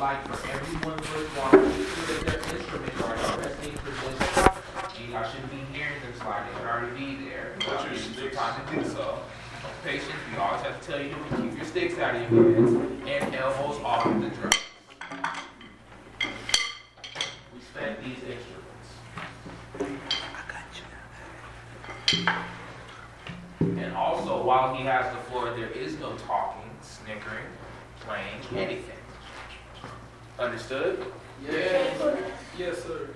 like for everyone worthwhile to make sure that their instruments are in the resting position. You guys shouldn't be hearing them slide, they should already be there. But you should time to do so. Patience, we always have to tell you to keep your sticks out of your hands and elbows off of the drum. Respect these instruments. I got you. And also, while he has the floor, there is no talking, snickering, playing, anything. Understood? Yes. Yes, sir.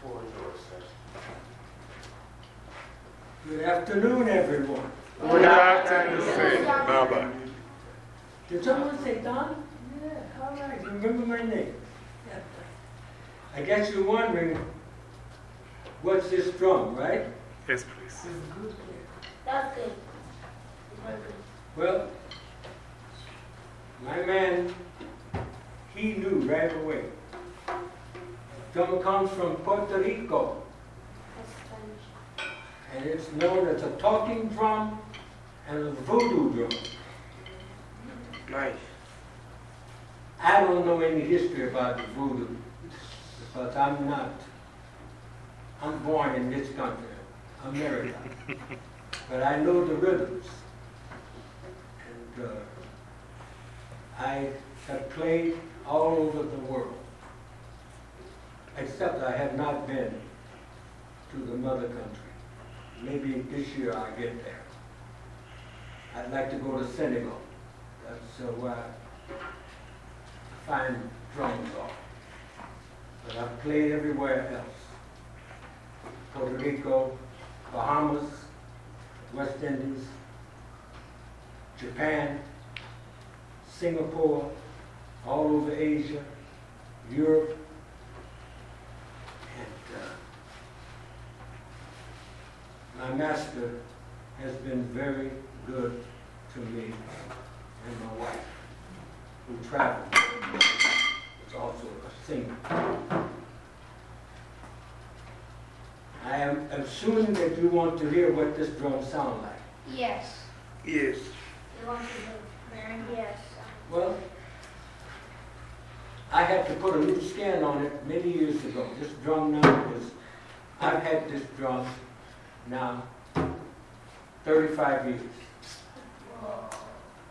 Floor is yours, sir. Good afternoon, everyone. Good afternoon. Bye-bye. Did someone say Don? Yeah, all right, remember my name. I guess you're wondering, what's this drum, right? Yes, please. That's good. Well, my man, he knew right away. Drum comes from Puerto Rico, and it's known as a talking drum and a voodoo drum. Nice. I don't know any history about the voodoo, because I'm not, I'm born in this country, America. But I know the rhythms. And uh, I have played all over the world, except I have not been to the mother country. Maybe this year I'll get there. I'd like to go to Senegal. That's uh, where I find drums are. But I've played everywhere else. Puerto Rico, Bahamas, West Indies, Japan, Singapore, all over Asia, Europe, and uh, my master has been very good to me and my wife, who traveled, was also a singer. I am assuming that you want to hear what this drum sounds like. Yes. Yes. You want to do Mary? Yes. Well, I had to put a new skin on it many years ago. This drum now is, I've had this drum now 35 years.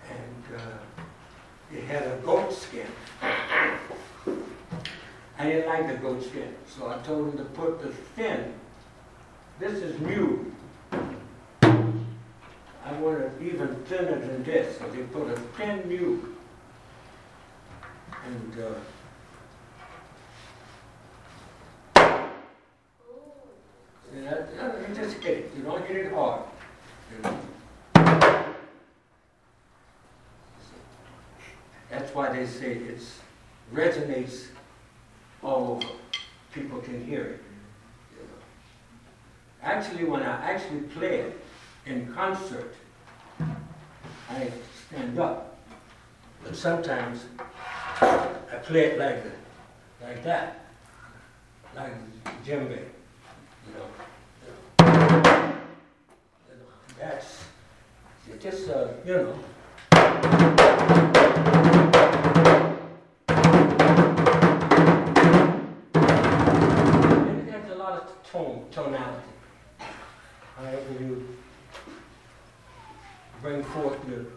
And uh, it had a goat skin. I didn't like the goat skin, so I told him to put the thin. This is new. I want it even thinner than this, so they put a thin new. And uh, that- you just hit it. You don't hit it hard. you. That's why they say it resonates all over. People can hear it. you. Actually, when I actually play it in concert, I stand up. But sometimes play it like, like that, like djembe, you know. That's just, uh, you know. And it has a lot of tone, tonality. However you bring forth the,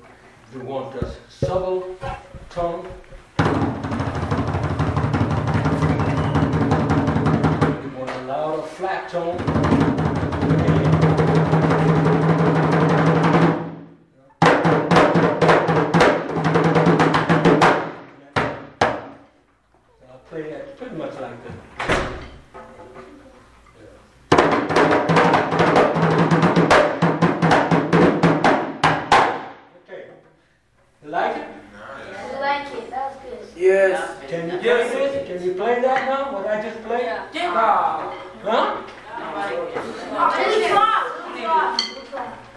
you want the subtle tone. Flat tone. I'll play that pretty much like that. Okay. Like it? I like it. That was good. Yes. Can you play this? Can you play that now? What I just played? Yeah. Ah. Huh?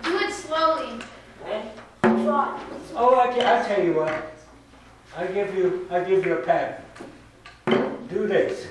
Do it slowly. Try. Oh, I can, I tell you what. I give you, I give you a pattern. Do this.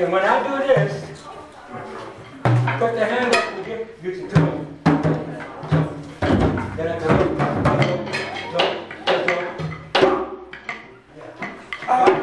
See, when I do this, put the hand up and get, get your toe. Then I. Why?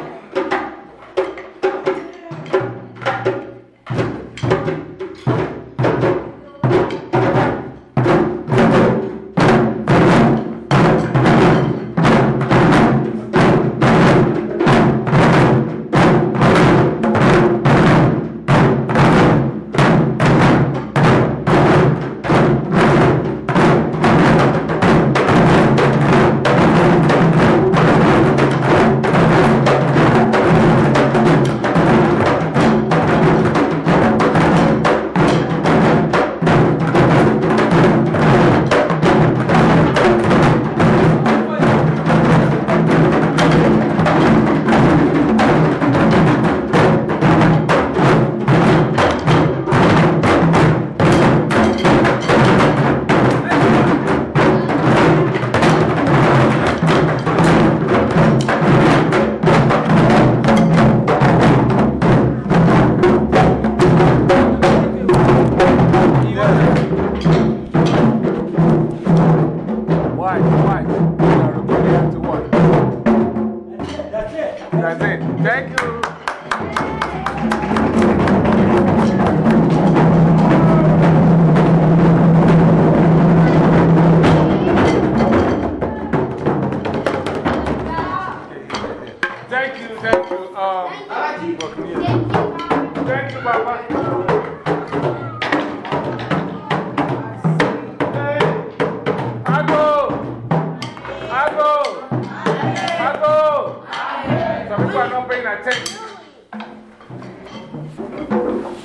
People are not paying attention.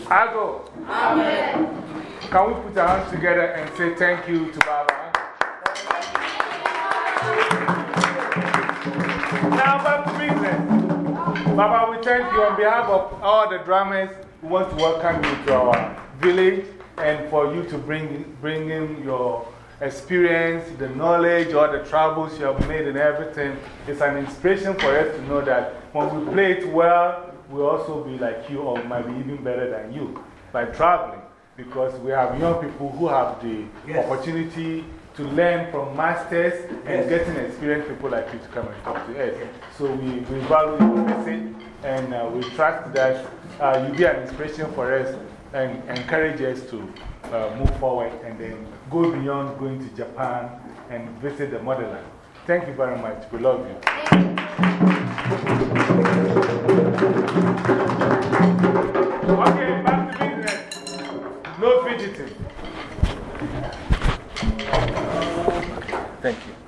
Ago! Can we put our hands together and say thank you to Baba? Now back to business. Baba, we thank you on behalf of all the drummers. We want to welcome you to our village and for you to bring, bring in your experience, the knowledge, all the travels you have made and everything. It's an inspiration for us to know that when we play it well, we'll also be like you or might be even better than you by traveling. Because we have young people who have the Yes. opportunity to learn from masters and getting experienced people like you to come and talk to us. So we, we value your message and uh, we trust that uh, you'll be an inspiration for us and encourage us to uh, move forward and then go beyond going to Japan and visit the motherland. Thank you very much. We love you. Okay, back to business. No fidgeting. Thank you.